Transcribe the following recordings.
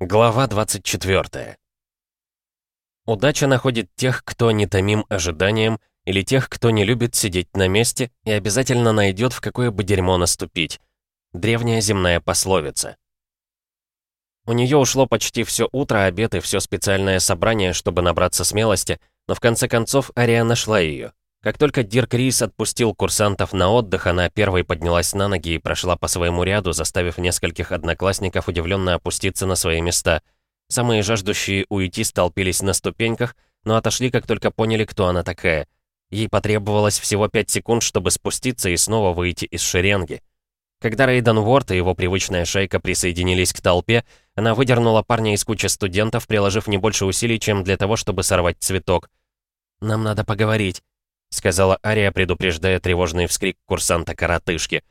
Глава 24. Удача находит тех, кто не томим ожиданием, или тех, кто не любит сидеть на месте и обязательно найдет, в какое бы дерьмо наступить. Древняя земная пословица. У нее ушло почти все утро, обед и все специальное собрание, чтобы набраться смелости, но в конце концов Ария нашла ее. Как только Дирк Рис отпустил курсантов на отдых, она первой поднялась на ноги и прошла по своему ряду, заставив нескольких одноклассников удивленно опуститься на свои места. Самые жаждущие уйти столпились на ступеньках, но отошли, как только поняли, кто она такая. Ей потребовалось всего пять секунд, чтобы спуститься и снова выйти из шеренги. Когда Рейден Уорд и его привычная шейка присоединились к толпе, она выдернула парня из кучи студентов, приложив не больше усилий, чем для того, чтобы сорвать цветок. «Нам надо поговорить», сказала Ария, предупреждая тревожный вскрик курсанта-коротышки.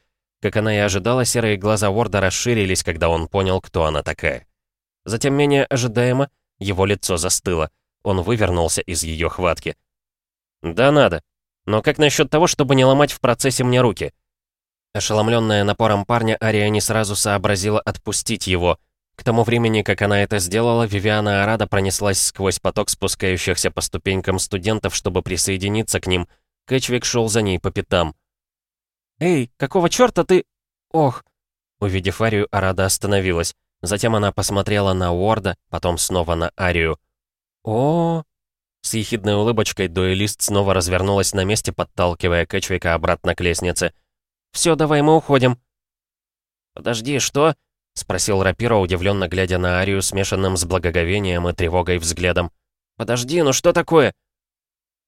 Как она и ожидала, серые глаза Уорда расширились, когда он понял, кто она такая. Затем, менее ожидаемо, его лицо застыло. Он вывернулся из ее хватки. «Да надо. Но как насчет того, чтобы не ломать в процессе мне руки?» Ошеломленная напором парня, Ария не сразу сообразила отпустить его. К тому времени, как она это сделала, Вивиана Арада пронеслась сквозь поток спускающихся по ступенькам студентов, чтобы присоединиться к ним. Кэтчвик шел за ней по пятам. «Эй, какого черта ты...» «Ох!» Увидев Арию, Арада остановилась. Затем она посмотрела на Уорда, потом снова на Арию. о С ехидной улыбочкой дуэлист снова развернулась на месте, подталкивая Кэтчвика обратно к лестнице. «Все, давай мы уходим». «Подожди, что?» — спросил Рапиро, удивленно глядя на Арию, смешанным с благоговением и тревогой взглядом. «Подожди, ну что такое?»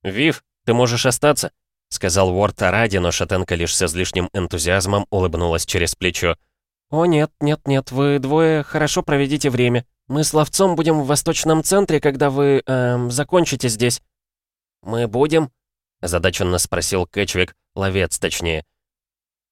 «Вив, ты можешь остаться?» — сказал Уорд Аради, но шатенка лишь с излишним энтузиазмом улыбнулась через плечо. «О, нет, нет, нет, вы двое хорошо проведите время. Мы с ловцом будем в восточном центре, когда вы, эм, закончите здесь». «Мы будем?» — озадаченно спросил Кэтчвик, ловец точнее.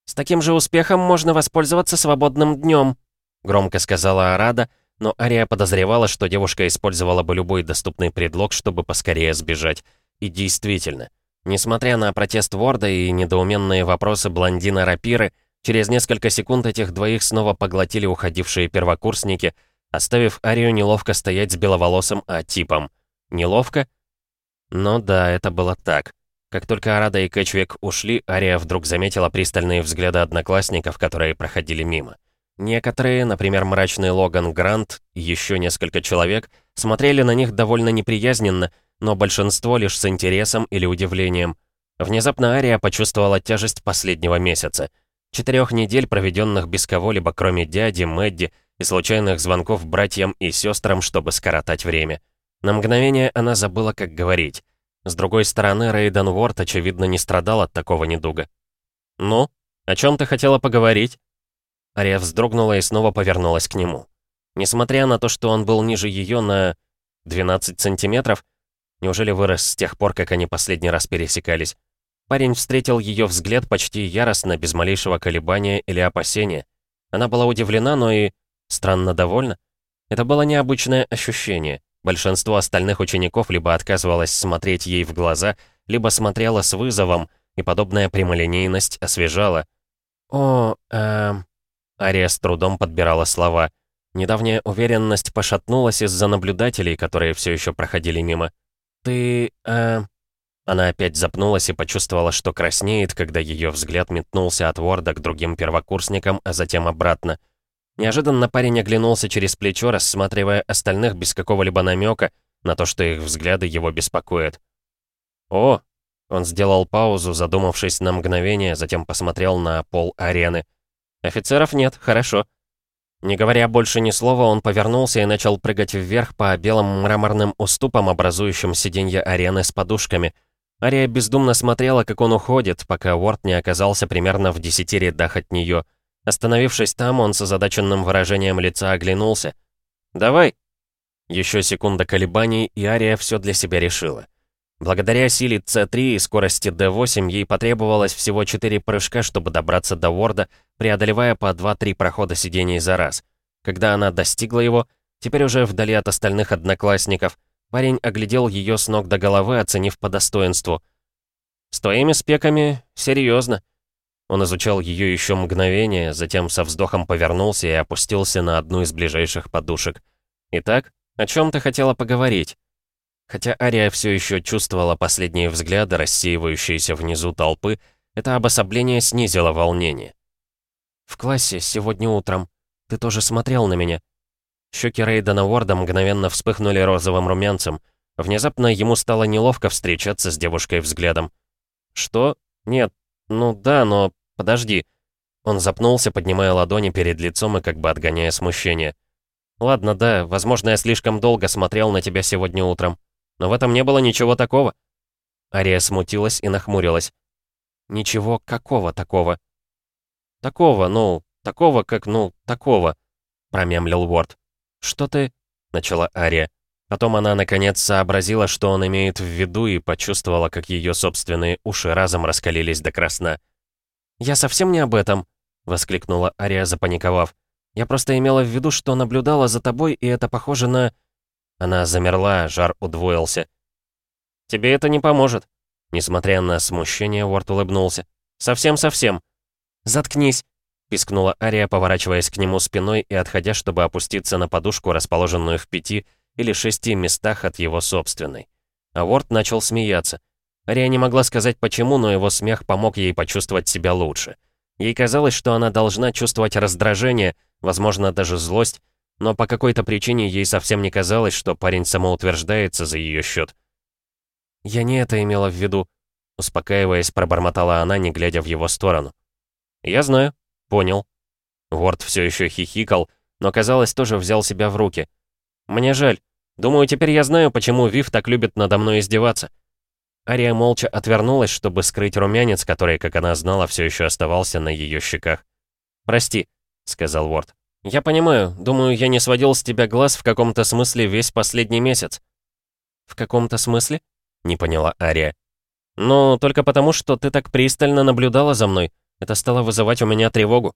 «С таким же успехом можно воспользоваться свободным днем», Громко сказала Арада, но Ария подозревала, что девушка использовала бы любой доступный предлог, чтобы поскорее сбежать. И действительно, несмотря на протест Ворда и недоуменные вопросы блондина Рапиры, через несколько секунд этих двоих снова поглотили уходившие первокурсники, оставив Арию неловко стоять с беловолосым А-типом. Неловко? Ну да, это было так. Как только Арада и Кэтчвик ушли, Ария вдруг заметила пристальные взгляды одноклассников, которые проходили мимо. Некоторые, например, мрачный Логан Грант и еще несколько человек, смотрели на них довольно неприязненно, но большинство лишь с интересом или удивлением. Внезапно Ария почувствовала тяжесть последнего месяца. Четырех недель, проведенных без кого-либо, кроме дяди, Мэдди и случайных звонков братьям и сестрам, чтобы скоротать время. На мгновение она забыла, как говорить. С другой стороны, Рейден Уорд, очевидно, не страдал от такого недуга. «Ну, о чем ты хотела поговорить?» Ария вздрогнула и снова повернулась к нему. Несмотря на то, что он был ниже ее на 12 сантиметров, неужели вырос с тех пор, как они последний раз пересекались? Парень встретил ее взгляд почти яростно, без малейшего колебания или опасения. Она была удивлена, но и странно довольна. Это было необычное ощущение. Большинство остальных учеников либо отказывалось смотреть ей в глаза, либо смотрела с вызовом, и подобная прямолинейность освежала. «О, эм...» Ария с трудом подбирала слова. Недавняя уверенность пошатнулась из-за наблюдателей, которые все еще проходили мимо. «Ты... э...» Она опять запнулась и почувствовала, что краснеет, когда ее взгляд метнулся от Ворда к другим первокурсникам, а затем обратно. Неожиданно парень оглянулся через плечо, рассматривая остальных без какого-либо намека на то, что их взгляды его беспокоят. «О!» Он сделал паузу, задумавшись на мгновение, затем посмотрел на пол арены. «Офицеров нет, хорошо». Не говоря больше ни слова, он повернулся и начал прыгать вверх по белым мраморным уступам, образующим сиденье арены с подушками. Ария бездумно смотрела, как он уходит, пока Уорд не оказался примерно в десяти рядах от нее. Остановившись там, он с озадаченным выражением лица оглянулся. «Давай!» Еще секунда колебаний, и Ария все для себя решила. Благодаря силе С3 и скорости Д8 ей потребовалось всего 4 прыжка, чтобы добраться до Ворда, преодолевая по 2-3 прохода сидений за раз. Когда она достигла его, теперь уже вдали от остальных одноклассников, парень оглядел ее с ног до головы, оценив по достоинству. «С твоими спеками серьезно. Он изучал ее еще мгновение, затем со вздохом повернулся и опустился на одну из ближайших подушек. Итак, о чем ты хотела поговорить?» Хотя Ария все еще чувствовала последние взгляды, рассеивающиеся внизу толпы, это обособление снизило волнение. «В классе сегодня утром. Ты тоже смотрел на меня». Щеки Рейдена Уорда мгновенно вспыхнули розовым румянцем. Внезапно ему стало неловко встречаться с девушкой взглядом. «Что? Нет. Ну да, но... Подожди». Он запнулся, поднимая ладони перед лицом и как бы отгоняя смущение. «Ладно, да, возможно, я слишком долго смотрел на тебя сегодня утром. Но в этом не было ничего такого». Ария смутилась и нахмурилась. «Ничего какого такого?» «Такого, ну, такого, как, ну, такого», — промямлил Уорд. «Что ты...» — начала Ария. Потом она, наконец, сообразила, что он имеет в виду, и почувствовала, как ее собственные уши разом раскалились до красна. «Я совсем не об этом», — воскликнула Ария, запаниковав. «Я просто имела в виду, что наблюдала за тобой, и это похоже на...» Она замерла, жар удвоился. «Тебе это не поможет». Несмотря на смущение, Уорд улыбнулся. «Совсем-совсем». «Заткнись», — пискнула Ария, поворачиваясь к нему спиной и отходя, чтобы опуститься на подушку, расположенную в пяти или шести местах от его собственной. А Уорд начал смеяться. Ария не могла сказать почему, но его смех помог ей почувствовать себя лучше. Ей казалось, что она должна чувствовать раздражение, возможно, даже злость, но по какой-то причине ей совсем не казалось, что парень самоутверждается за ее счет. «Я не это имела в виду», — успокаиваясь, пробормотала она, не глядя в его сторону. «Я знаю. Понял». Ворд все еще хихикал, но, казалось, тоже взял себя в руки. «Мне жаль. Думаю, теперь я знаю, почему Вив так любит надо мной издеваться». Ария молча отвернулась, чтобы скрыть румянец, который, как она знала, все еще оставался на ее щеках. «Прости», — сказал Ворд. «Я понимаю. Думаю, я не сводил с тебя глаз в каком-то смысле весь последний месяц». «В каком-то смысле?» — не поняла Ария. «Ну, только потому, что ты так пристально наблюдала за мной. Это стало вызывать у меня тревогу».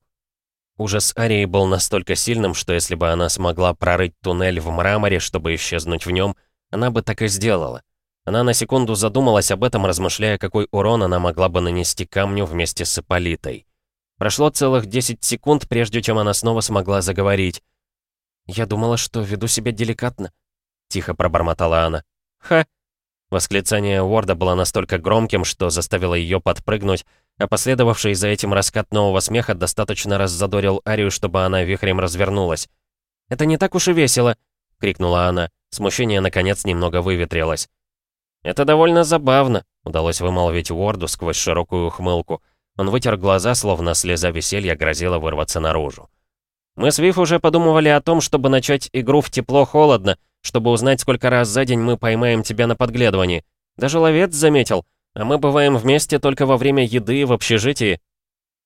Ужас Арии был настолько сильным, что если бы она смогла прорыть туннель в мраморе, чтобы исчезнуть в нем, она бы так и сделала. Она на секунду задумалась об этом, размышляя, какой урон она могла бы нанести камню вместе с Ипполитой. Прошло целых 10 секунд, прежде чем она снова смогла заговорить. «Я думала, что веду себя деликатно», — тихо пробормотала она. «Ха!» Восклицание Уорда было настолько громким, что заставило ее подпрыгнуть, а последовавший за этим раскат нового смеха достаточно раззадорил Арию, чтобы она вихрем развернулась. «Это не так уж и весело!» — крикнула она. Смущение, наконец, немного выветрилось. «Это довольно забавно», — удалось вымолвить Уорду сквозь широкую ухмылку. Он вытер глаза, словно слеза веселья грозила вырваться наружу. «Мы с Вив уже подумывали о том, чтобы начать игру в тепло-холодно, чтобы узнать, сколько раз за день мы поймаем тебя на подглядывании. Даже ловец заметил, а мы бываем вместе только во время еды в общежитии».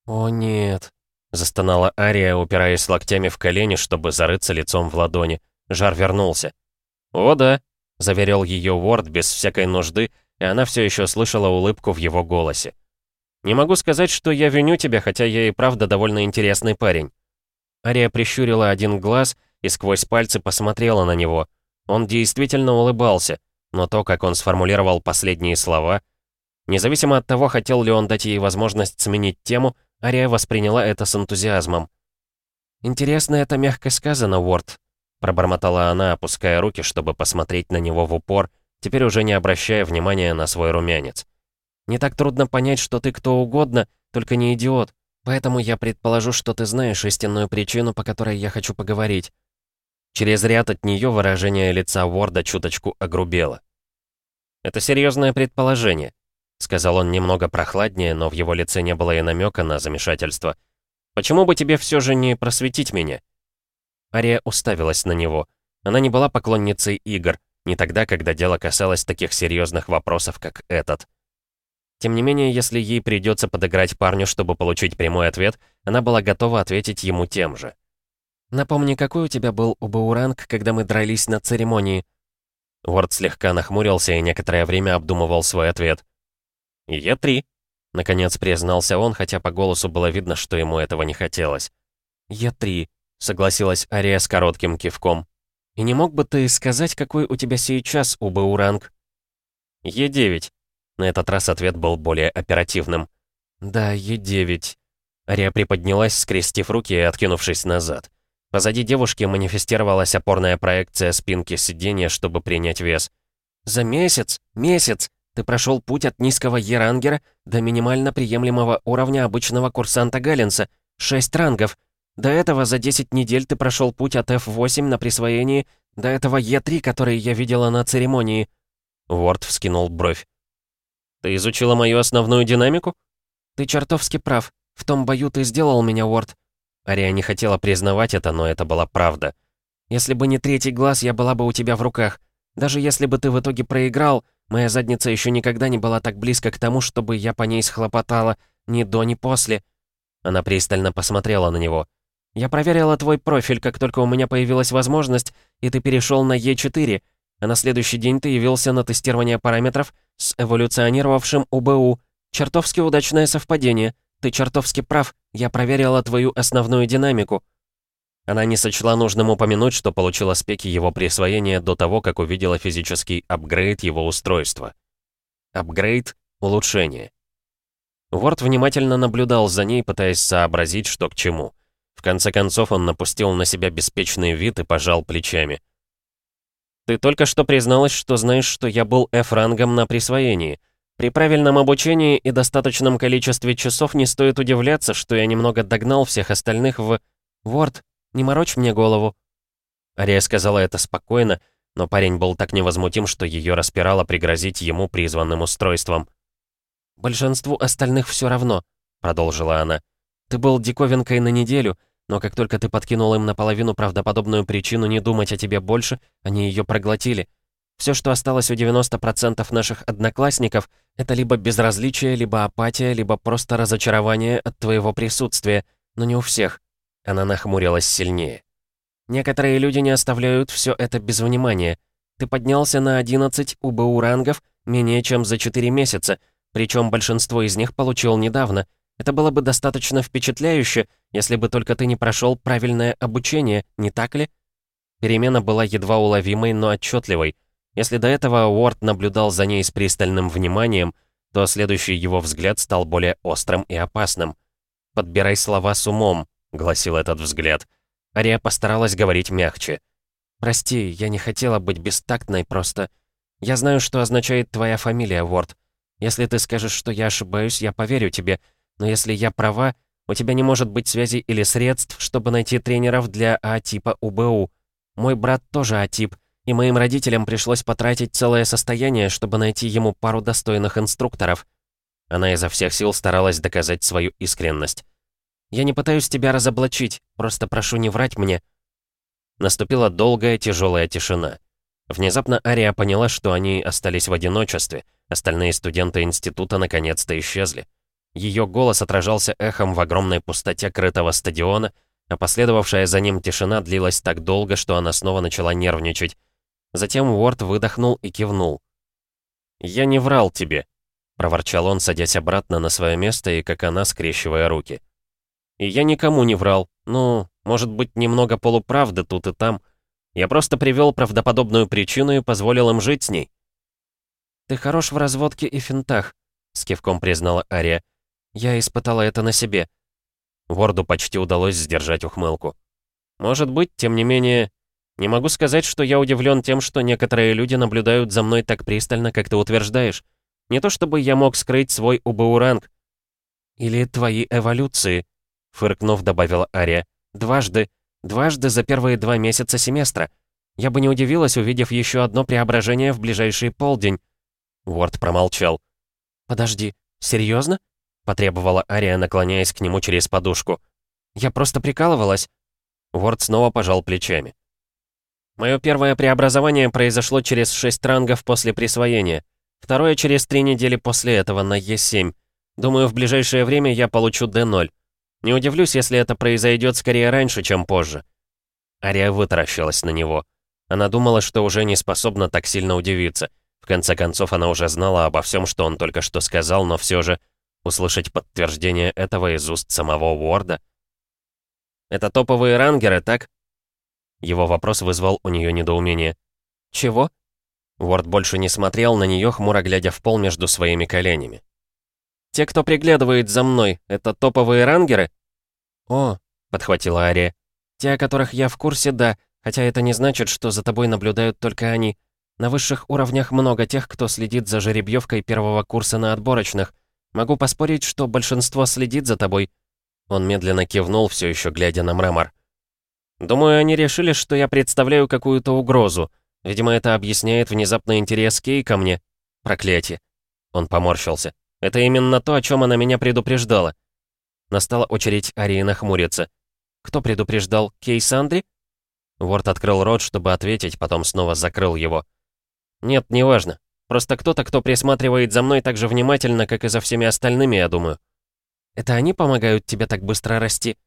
«О, нет», — застонала Ария, упираясь локтями в колени, чтобы зарыться лицом в ладони. Жар вернулся. «О, да», — заверил ее Уорд без всякой нужды, и она все еще слышала улыбку в его голосе. Не могу сказать, что я виню тебя, хотя я и правда довольно интересный парень». Ария прищурила один глаз и сквозь пальцы посмотрела на него. Он действительно улыбался, но то, как он сформулировал последние слова... Независимо от того, хотел ли он дать ей возможность сменить тему, Ария восприняла это с энтузиазмом. «Интересно это мягко сказано, Уорд», — пробормотала она, опуская руки, чтобы посмотреть на него в упор, теперь уже не обращая внимания на свой румянец. Не так трудно понять, что ты кто угодно, только не идиот. Поэтому я предположу, что ты знаешь истинную причину, по которой я хочу поговорить». Через ряд от нее выражение лица Уорда чуточку огрубело. «Это серьезное предположение», — сказал он немного прохладнее, но в его лице не было и намека на замешательство. «Почему бы тебе все же не просветить меня?» Ария уставилась на него. Она не была поклонницей игр, не тогда, когда дело касалось таких серьезных вопросов, как этот. Тем не менее, если ей придется подыграть парню, чтобы получить прямой ответ, она была готова ответить ему тем же. «Напомни, какой у тебя был убауранг, когда мы дрались на церемонии?» Уорд слегка нахмурился и некоторое время обдумывал свой ответ. «Я три», — наконец признался он, хотя по голосу было видно, что ему этого не хотелось. «Я три», — согласилась Ария с коротким кивком. «И не мог бы ты сказать, какой у тебя сейчас убауранг?» «Е9», на этот раз ответ был более оперативным. «Да, Е9». Ария приподнялась, скрестив руки и откинувшись назад. Позади девушки манифестировалась опорная проекция спинки сиденья, чтобы принять вес. «За месяц? Месяц! Ты прошел путь от низкого Ерангера до минимально приемлемого уровня обычного курсанта Галлинса. Шесть рангов. До этого за 10 недель ты прошел путь от F8 на присвоении до этого Е3, который я видела на церемонии». Ворд вскинул бровь. «Ты изучила мою основную динамику?» «Ты чертовски прав. В том бою ты сделал меня, Уорд». Ария не хотела признавать это, но это была правда. «Если бы не третий глаз, я была бы у тебя в руках. Даже если бы ты в итоге проиграл, моя задница еще никогда не была так близко к тому, чтобы я по ней схлопотала ни до, ни после». Она пристально посмотрела на него. «Я проверила твой профиль, как только у меня появилась возможность, и ты перешел на Е4, а на следующий день ты явился на тестирование параметров с эволюционировавшим УБУ. Чертовски удачное совпадение. Ты чертовски прав. Я проверила твою основную динамику». Она не сочла нужным упомянуть, что получила спеки его присвоения до того, как увидела физический апгрейд его устройства. Апгрейд — улучшение. Ворд внимательно наблюдал за ней, пытаясь сообразить, что к чему. В конце концов он напустил на себя беспечный вид и пожал плечами. «Ты только что призналась, что знаешь, что я был F-рангом на присвоении. При правильном обучении и достаточном количестве часов не стоит удивляться, что я немного догнал всех остальных в... Ворд, не морочь мне голову». Ария сказала это спокойно, но парень был так невозмутим, что ее распирало пригрозить ему призванным устройством. «Большинству остальных все равно», — продолжила она. «Ты был диковинкой на неделю, но как только ты подкинул им наполовину правдоподобную причину не думать о тебе больше, они ее проглотили. Все, что осталось у 90% наших одноклассников, это либо безразличие, либо апатия, либо просто разочарование от твоего присутствия, но не у всех. Она нахмурилась сильнее. Некоторые люди не оставляют все это без внимания. Ты поднялся на 11 УБУ рангов менее чем за 4 месяца, причем большинство из них получил недавно. Это было бы достаточно впечатляюще, если бы только ты не прошел правильное обучение, не так ли? Перемена была едва уловимой, но отчетливой. Если до этого Уорд наблюдал за ней с пристальным вниманием, то следующий его взгляд стал более острым и опасным. «Подбирай слова с умом», — гласил этот взгляд. Ария постаралась говорить мягче. «Прости, я не хотела быть бестактной, просто... Я знаю, что означает твоя фамилия, Уорд. Если ты скажешь, что я ошибаюсь, я поверю тебе. Но если я права, у тебя не может быть связи или средств, чтобы найти тренеров для А-типа УБУ. Мой брат тоже А-тип, и моим родителям пришлось потратить целое состояние, чтобы найти ему пару достойных инструкторов. Она изо всех сил старалась доказать свою искренность. «Я не пытаюсь тебя разоблачить, просто прошу не врать мне». Наступила долгая тяжелая тишина. Внезапно Ария поняла, что они остались в одиночестве. Остальные студенты института наконец-то исчезли. Ее голос отражался эхом в огромной пустоте крытого стадиона, а последовавшая за ним тишина длилась так долго, что она снова начала нервничать. Затем Уорд выдохнул и кивнул. «Я не врал тебе», — проворчал он, садясь обратно на свое место и как она, скрещивая руки. «И я никому не врал. Ну, может быть, немного полуправды тут и там. Я просто привел правдоподобную причину и позволил им жить с ней». «Ты хорош в разводке и финтах», — с кивком признала Ария. «Я испытала это на себе». Ворду почти удалось сдержать ухмылку. «Может быть, тем не менее, не могу сказать, что я удивлен тем, что некоторые люди наблюдают за мной так пристально, как ты утверждаешь. Не то чтобы я мог скрыть свой УБУ-ранг. Или твои эволюции, фыркнув, добавила Ария. Дважды. Дважды за первые два месяца семестра. Я бы не удивилась, увидев еще одно преображение в ближайший полдень. Уорд промолчал. «Подожди, серьезно? Потребовала Ария, наклоняясь к нему через подушку. «Я просто прикалывалась». Уорд снова пожал плечами. Мое первое преобразование произошло через 6 рангов после присвоения. Второе через 3 недели после этого на Е7. Думаю, в ближайшее время я получу D0. Не удивлюсь, если это произойдет скорее раньше, чем позже. Ария вытаращилась на него. Она думала, что уже не способна так сильно удивиться. В конце концов, она уже знала обо всем, что он только что сказал, но все же услышать подтверждение этого из уст самого Уорда. «Это топовые рангеры, так?» Его вопрос вызвал у нее недоумение. «Чего?» Уорд больше не смотрел на нее, хмуро глядя в пол между своими коленями. «Те, кто приглядывает за мной, это топовые рангеры?» «О», — подхватила Ария. Те, о которых я в курсе, да, хотя это не значит, что за тобой наблюдают только они. На высших уровнях много тех, кто следит за жеребьевкой первого курса на отборочных. Могу поспорить, что большинство следит за тобой». Он медленно кивнул, все еще глядя на мрамор. «Думаю, они решили, что я представляю какую-то угрозу. Видимо, это объясняет внезапный интерес Кей ко мне. Проклятие». Он поморщился. «Это именно то, о чем она меня предупреждала». Настала очередь Арии нахмуриться. «Кто предупреждал? Кей Сандри?» Ворд открыл рот, чтобы ответить, потом снова закрыл его. «Нет, неважно. Просто кто-то, кто присматривает за мной так же внимательно, как и за всеми остальными, я думаю. Это они помогают тебе так быстро расти?»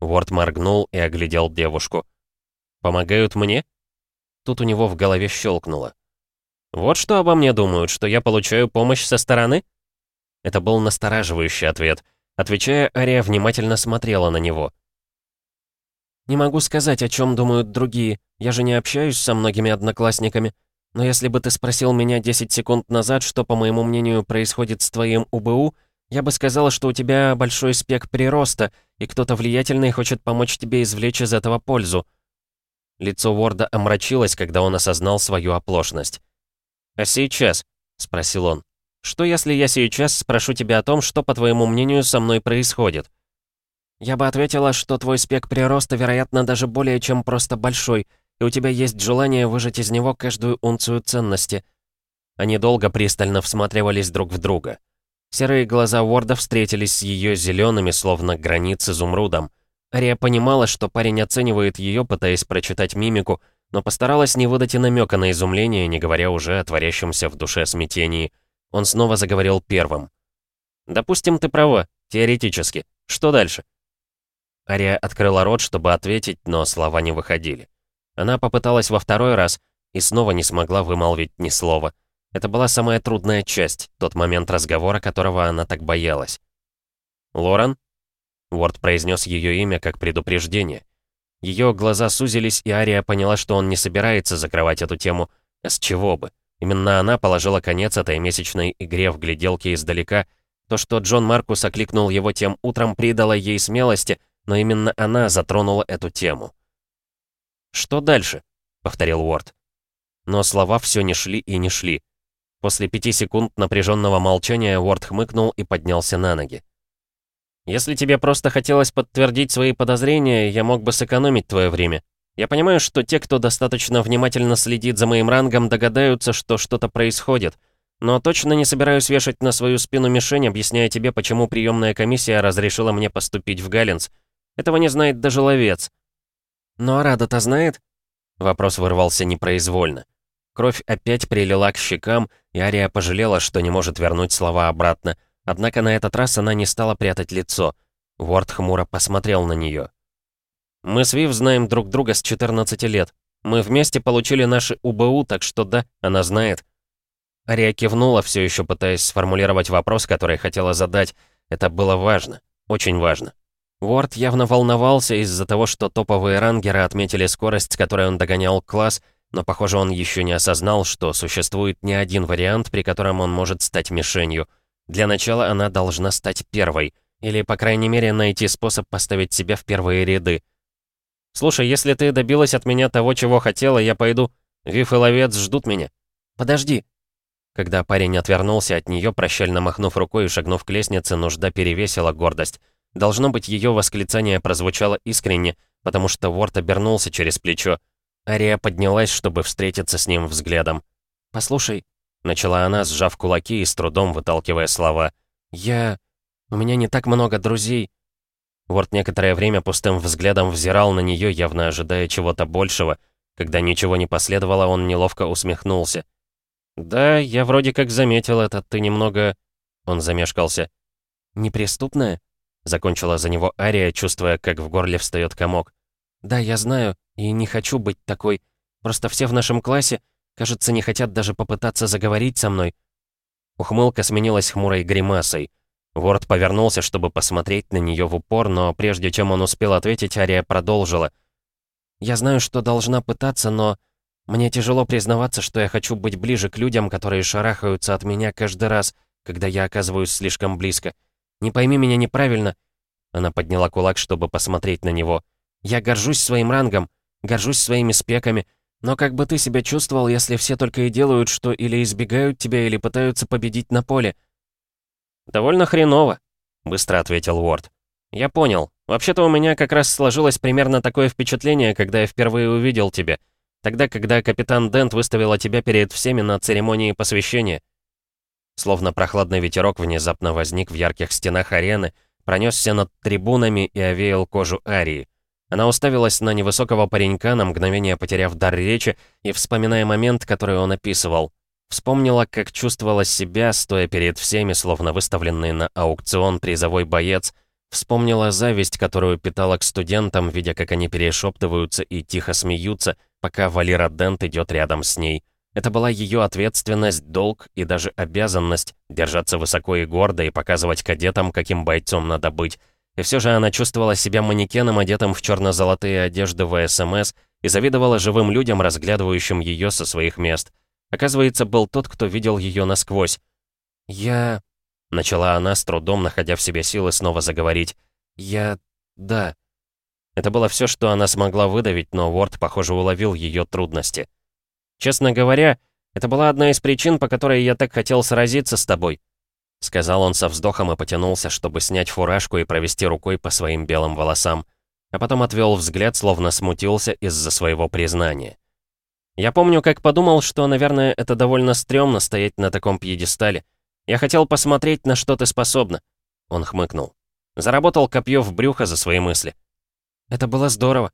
Ворд моргнул и оглядел девушку. «Помогают мне?» Тут у него в голове щелкнуло. «Вот что обо мне думают, что я получаю помощь со стороны?» Это был настораживающий ответ. Отвечая, Ария внимательно смотрела на него. «Не могу сказать, о чем думают другие. Я же не общаюсь со многими одноклассниками. Но если бы ты спросил меня 10 секунд назад, что, по моему мнению, происходит с твоим УБУ, я бы сказала, что у тебя большой спек прироста, и кто-то влиятельный хочет помочь тебе извлечь из этого пользу». Лицо Уорда омрачилось, когда он осознал свою оплошность. «А сейчас?» — спросил он. «Что, если я сейчас спрошу тебя о том, что, по твоему мнению, со мной происходит?» Я бы ответила, что твой спек прироста, вероятно, даже более чем просто большой, и у тебя есть желание выжать из него каждую унцию ценности. Они долго пристально всматривались друг в друга. Серые глаза Уорда встретились с ее зелеными, словно границ изумрудом. Ария понимала, что парень оценивает ее, пытаясь прочитать мимику, но постаралась не выдать и намека на изумление, не говоря уже о творящемся в душе смятении. Он снова заговорил первым. «Допустим, ты права, теоретически. Что дальше?» Ария открыла рот, чтобы ответить, но слова не выходили. Она попыталась во второй раз и снова не смогла вымолвить ни слова. Это была самая трудная часть, тот момент разговора, которого она так боялась. «Лорен?» Уорд произнес ее имя как предупреждение. Ее глаза сузились, и Ария поняла, что он не собирается закрывать эту тему. А с чего бы? Именно она положила конец этой месячной игре в гляделке издалека. То, что Джон Маркус окликнул его тем утром, придало ей смелости, но именно она затронула эту тему. «Что дальше?» — повторил Уорд. Но слова все не шли и не шли. После пяти секунд напряженного молчания Уорд хмыкнул и поднялся на ноги. «Если тебе просто хотелось подтвердить свои подозрения, я мог бы сэкономить твое время. Я понимаю, что те, кто достаточно внимательно следит за моим рангом, догадаются, что что-то происходит. Но точно не собираюсь вешать на свою спину мишень, объясняя тебе, почему приемная комиссия разрешила мне поступить в Галлинс. Этого не знает даже ловец». «Но Арада-то знает?» Вопрос вырвался непроизвольно. Кровь опять прилила к щекам, и Ария пожалела, что не может вернуть слова обратно. Однако на этот раз она не стала прятать лицо. Ворд хмуро посмотрел на нее. «Мы с Вив знаем друг друга с 14 лет. Мы вместе получили наши УБУ, так что да, она знает». Ария кивнула, все еще пытаясь сформулировать вопрос, который хотела задать. Это было важно, очень важно. Ворд явно волновался из-за того, что топовые рангеры отметили скорость, с которой он догонял класс, но, похоже, он еще не осознал, что существует не один вариант, при котором он может стать мишенью. Для начала она должна стать первой, или, по крайней мере, найти способ поставить себя в первые ряды. «Слушай, если ты добилась от меня того, чего хотела, я пойду. Вив и Ловец ждут меня». «Подожди». Когда парень отвернулся от нее, прощально махнув рукой и шагнув к лестнице, нужда перевесила гордость. Должно быть, ее восклицание прозвучало искренне, потому что Ворд обернулся через плечо. Ария поднялась, чтобы встретиться с ним взглядом. «Послушай», — начала она, сжав кулаки и с трудом выталкивая слова, «я... у меня не так много друзей». Ворд некоторое время пустым взглядом взирал на нее, явно ожидая чего-то большего. Когда ничего не последовало, он неловко усмехнулся. «Да, я вроде как заметил это, ты немного...» Он замешкался. «Неприступная?» Закончила за него Ария, чувствуя, как в горле встает комок. «Да, я знаю, и не хочу быть такой. Просто все в нашем классе, кажется, не хотят даже попытаться заговорить со мной». Ухмылка сменилась хмурой гримасой. Ворд повернулся, чтобы посмотреть на нее в упор, но прежде чем он успел ответить, Ария продолжила. «Я знаю, что должна пытаться, но мне тяжело признаваться, что я хочу быть ближе к людям, которые шарахаются от меня каждый раз, когда я оказываюсь слишком близко. Не пойми меня неправильно». Она подняла кулак, чтобы посмотреть на него. Я горжусь своим рангом, горжусь своими спеками, но как бы ты себя чувствовал, если все только и делают, что или избегают тебя, или пытаются победить на поле?» «Довольно хреново», — быстро ответил Уорд. «Я понял. Вообще-то у меня как раз сложилось примерно такое впечатление, когда я впервые увидел тебя. Тогда, когда капитан Дент выставила тебя перед всеми на церемонии посвящения». Словно прохладный ветерок внезапно возник в ярких стенах арены, пронесся над трибунами и овеял кожу Арии. Она уставилась на невысокого паренька, на мгновение потеряв дар речи и вспоминая момент, который он описывал. Вспомнила, как чувствовала себя, стоя перед всеми, словно выставленный на аукцион призовой боец. Вспомнила зависть, которую питала к студентам, видя, как они перешептываются и тихо смеются, пока Валера Дент идет рядом с ней. Это была ее ответственность, долг и даже обязанность держаться высоко и гордо и показывать кадетам, каким бойцом надо быть. И все же она чувствовала себя манекеном, одетым в черно-золотые одежды ВСМС, и завидовала живым людям, разглядывающим ее со своих мест. Оказывается, был тот, кто видел ее насквозь. «Я...» — начала она, с трудом находя в себе силы снова заговорить. «Я... да...» Это было все, что она смогла выдавить, но Уорд, похоже, уловил ее трудности. Честно говоря, это была одна из причин, по которой я так хотел сразиться с тобой», — сказал он со вздохом и потянулся, чтобы снять фуражку и провести рукой по своим белым волосам, а потом отвел взгляд, словно смутился из-за своего признания. «Я помню, как подумал, что, наверное, это довольно стрёмно стоять на таком пьедестале. Я хотел посмотреть, на что ты способна». Он хмыкнул. Заработал копье в брюхо за свои мысли. «Это было здорово».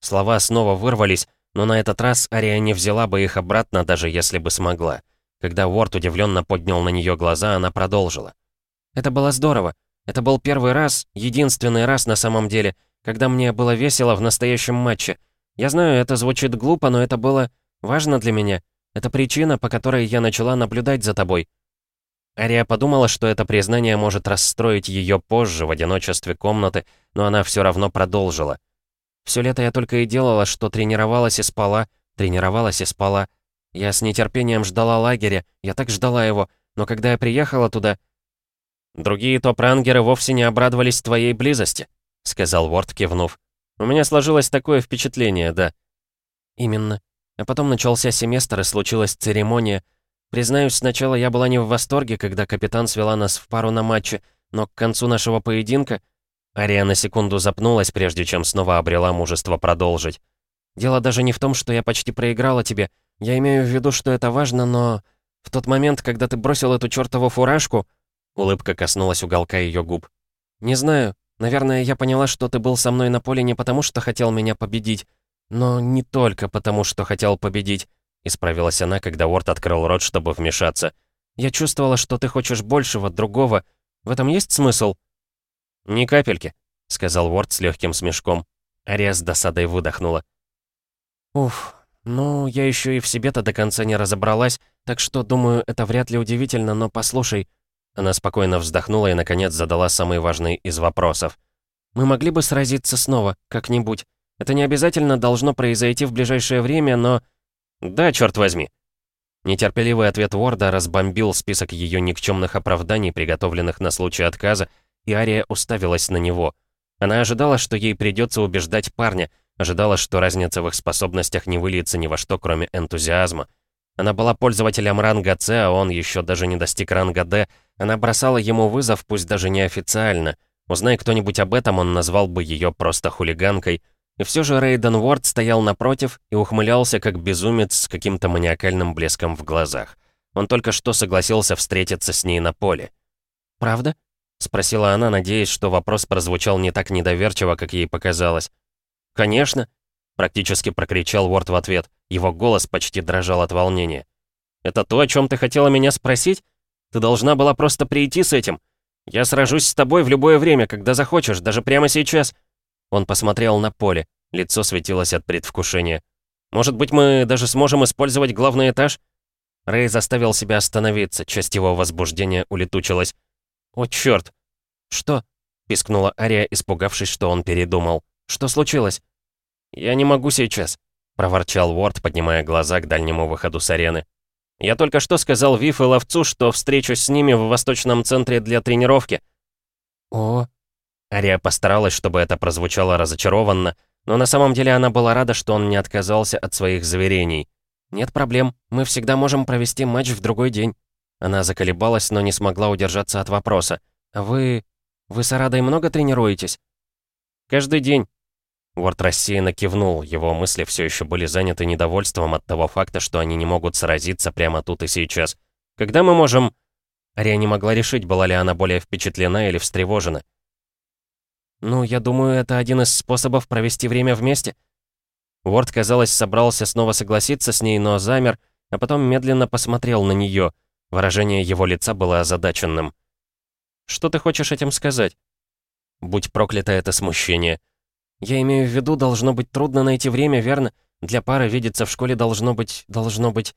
Слова снова вырвались, но на этот раз Ария не взяла бы их обратно, даже если бы смогла. Когда Уорд удивленно поднял на нее глаза, она продолжила. «Это было здорово. Это был первый раз, единственный раз на самом деле, когда мне было весело в настоящем матче. Я знаю, это звучит глупо, но это было важно для меня. Это причина, по которой я начала наблюдать за тобой». Ария подумала, что это признание может расстроить ее позже в одиночестве комнаты, но она все равно продолжила. Все лето я только и делала, что тренировалась и спала, тренировалась и спала. Я с нетерпением ждала лагеря, я так ждала его, но когда я приехала туда... «Другие топ-рангеры вовсе не обрадовались твоей близости», — сказал Ворд, кивнув. «У меня сложилось такое впечатление, да». «Именно. А потом начался семестр, и случилась церемония. Признаюсь, сначала я была не в восторге, когда капитан свела нас в пару на матче, но к концу нашего поединка Ария на секунду запнулась, прежде чем снова обрела мужество продолжить. «Дело даже не в том, что я почти проиграла тебе. Я имею в виду, что это важно, но... В тот момент, когда ты бросил эту чертову фуражку...» Улыбка коснулась уголка ее губ. «Не знаю. Наверное, я поняла, что ты был со мной на поле не потому, что хотел меня победить, но не только потому, что хотел победить», — исправилась она, когда Уорд открыл рот, чтобы вмешаться. «Я чувствовала, что ты хочешь большего, другого. В этом есть смысл?» «Ни капельки», — сказал Уорд с легким смешком. Ария с досадой выдохнула. «Уф, ну, я еще и в себе-то до конца не разобралась, так что, думаю, это вряд ли удивительно, но послушай...» Она спокойно вздохнула и, наконец, задала самый важный из вопросов. «Мы могли бы сразиться снова, как-нибудь. Это не обязательно должно произойти в ближайшее время, но...» «Да, черт возьми!» Нетерпеливый ответ Уорда разбомбил список ее никчемных оправданий, приготовленных на случай отказа, и Ария уставилась на него. Она ожидала, что ей придется убеждать парня, ожидала, что разница в их способностях не выльется ни во что, кроме энтузиазма. Она была пользователем ранга С, а он еще даже не достиг ранга Д. Она бросала ему вызов, пусть даже неофициально. Узнай кто-нибудь об этом, он назвал бы ее просто хулиганкой. И все же Рейден Уорд стоял напротив и ухмылялся как безумец с каким-то маниакальным блеском в глазах. Он только что согласился встретиться с ней на поле. «Правда?» — спросила она, надеясь, что вопрос прозвучал не так недоверчиво, как ей показалось. «Конечно!» — практически прокричал Уорд в ответ. Его голос почти дрожал от волнения. «Это то, о чем ты хотела меня спросить? Ты должна была просто прийти с этим. Я сражусь с тобой в любое время, когда захочешь, даже прямо сейчас». Он посмотрел на поле. Лицо светилось от предвкушения. «Может быть, мы даже сможем использовать главный этаж?» Рэй заставил себя остановиться, часть его возбуждения улетучилась. «О, чёрт!» «Что?» — пискнула Ария, испугавшись, что он передумал. «Что случилось?» «Я не могу сейчас», — проворчал Уорд, поднимая глаза к дальнему выходу с арены. «Я только что сказал Вив и Ловцу, что встречусь с ними в Восточном центре для тренировки». «О...» Ария постаралась, чтобы это прозвучало разочарованно, но на самом деле она была рада, что он не отказался от своих заверений. «Нет проблем, мы всегда можем провести матч в другой день». Она заколебалась, но не смогла удержаться от вопроса. «А вы... вы с Арадой много тренируетесь?» «Каждый день». Уорд рассеянно кивнул, его мысли все еще были заняты недовольством от того факта, что они не могут сразиться прямо тут и сейчас. «Когда мы можем...» Ария не могла решить, была ли она более впечатлена или встревожена. «Ну, я думаю, это один из способов провести время вместе». Уорд, казалось, собрался снова согласиться с ней, но замер, а потом медленно посмотрел на нее. Выражение его лица было озадаченным. «Что ты хочешь этим сказать?» «Будь проклято это смущение. Я имею в виду, должно быть трудно найти время, верно? Для пары видеться в школе должно быть... должно быть...»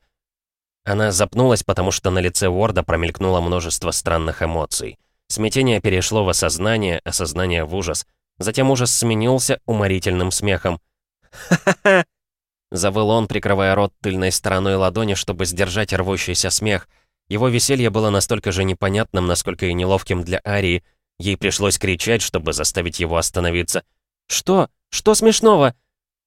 Она запнулась, потому что на лице Уорда промелькнуло множество странных эмоций. Смятение перешло в осознание, осознание в ужас. Затем ужас сменился уморительным смехом. «Ха-ха-ха!» Завыл он, прикрывая рот тыльной стороной ладони, чтобы сдержать рвущийся смех. Его веселье было настолько же непонятным, насколько и неловким для Арии. Ей пришлось кричать, чтобы заставить его остановиться. «Что? Что смешного?»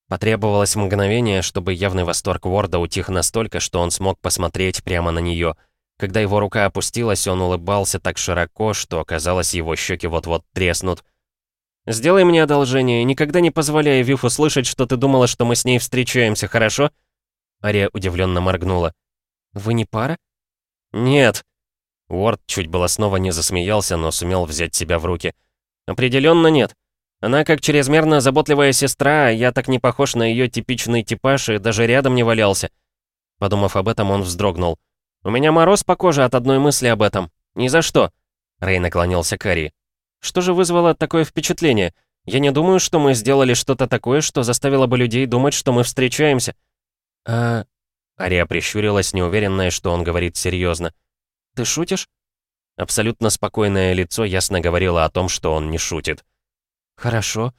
Потребовалось мгновение, чтобы явный восторг Уорда утих настолько, что он смог посмотреть прямо на нее — когда его рука опустилась, он улыбался так широко, что, казалось, его щеки вот-вот треснут. «Сделай мне одолжение, никогда не позволяй Вив услышать, что ты думала, что мы с ней встречаемся, хорошо?» Ария удивленно моргнула. «Вы не пара?» «Нет». Уорд чуть было снова не засмеялся, но сумел взять себя в руки. «Определенно нет. Она как чрезмерно заботливая сестра, а я так не похож на ее типичный типаж и даже рядом не валялся». Подумав об этом, он вздрогнул. «У меня мороз по коже от одной мысли об этом. Ни за что!» Рэй наклонился к Ари. «Что же вызвало такое впечатление? Я не думаю, что мы сделали что-то такое, что заставило бы людей думать, что мы встречаемся». «А...» Ария прищурилась, неуверенная, что он говорит серьезно. «Ты шутишь?» Абсолютно спокойное лицо ясно говорило о том, что он не шутит. «Хорошо.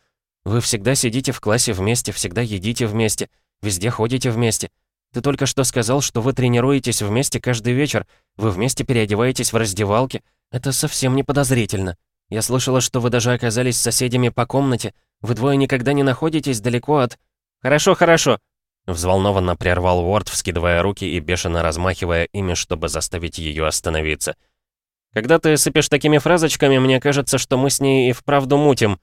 Вы всегда сидите в классе вместе, всегда едите вместе, везде ходите вместе. Ты только что сказал, что вы тренируетесь вместе каждый вечер, вы вместе переодеваетесь в раздевалке. Это совсем не подозрительно. Я слышала, что вы даже оказались соседями по комнате. Вы двое никогда не находитесь далеко от... Хорошо, хорошо. Взволнованно прервал Уорд, вскидывая руки и бешено размахивая ими, чтобы заставить ее остановиться. «Когда ты сыпешь такими фразочками, мне кажется, что мы с ней и вправду мутим».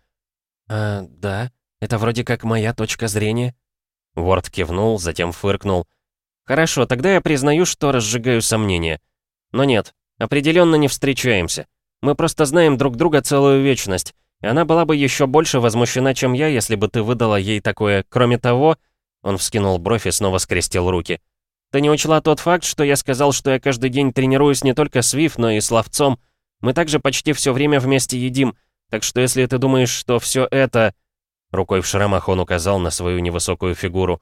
«А, да, это вроде как моя точка зрения». Уорд кивнул, затем фыркнул. Хорошо, тогда я признаю, что разжигаю сомнения. Но нет, определенно не встречаемся. Мы просто знаем друг друга целую вечность. И она была бы еще больше возмущена, чем я, если бы ты выдала ей такое. Кроме того, он вскинул бровь и снова скрестил руки. Ты не учла тот факт, что я сказал, что я каждый день тренируюсь не только с Вив, но и с ловцом. Мы также почти все время вместе едим. Так что если ты думаешь, что все это... Рукой в шрамах он указал на свою невысокую фигуру.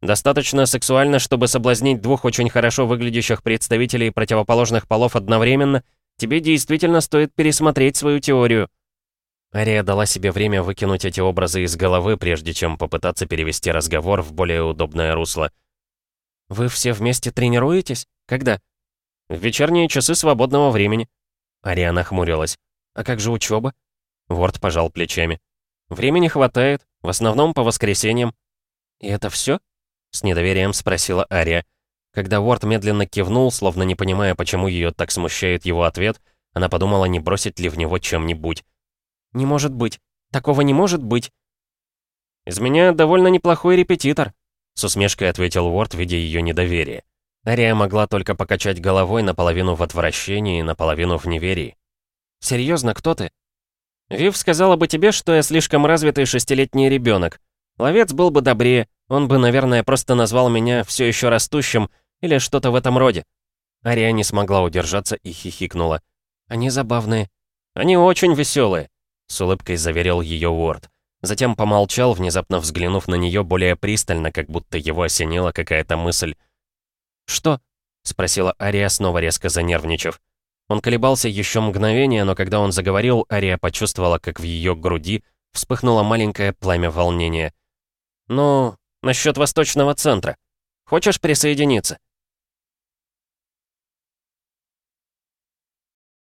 Достаточно сексуально, чтобы соблазнить двух очень хорошо выглядящих представителей противоположных полов одновременно, тебе действительно стоит пересмотреть свою теорию. Ария дала себе время выкинуть эти образы из головы, прежде чем попытаться перевести разговор в более удобное русло. «Вы все вместе тренируетесь? Когда?» «В вечерние часы свободного времени». Ария нахмурилась. «А как же учеба?» Ворд пожал плечами. «Времени хватает, в основном по воскресеньям». «И это все? С недоверием спросила Ария. Когда Уорд медленно кивнул, словно не понимая, почему ее так смущает его ответ, она подумала, не бросить ли в него чем-нибудь. «Не может быть. Такого не может быть». «Из меня довольно неплохой репетитор», — с усмешкой ответил Уорд, видя ее недоверие. Ария могла только покачать головой наполовину в отвращении, наполовину в неверии. «Серьезно, кто ты?» «Вив сказала бы тебе, что я слишком развитый шестилетний ребенок. Ловец был бы добрее, он бы, наверное, просто назвал меня все еще растущим или что-то в этом роде. Ария не смогла удержаться и хихикнула. «Они забавные. Они очень веселые», — с улыбкой заверил ее Уорд. Затем помолчал, внезапно взглянув на нее более пристально, как будто его осенила какая-то мысль. «Что?» — спросила Ария, снова резко занервничав. Он колебался еще мгновение, но когда он заговорил, Ария почувствовала, как в ее груди вспыхнуло маленькое пламя волнения. «Ну, насчет восточного центра. Хочешь присоединиться?»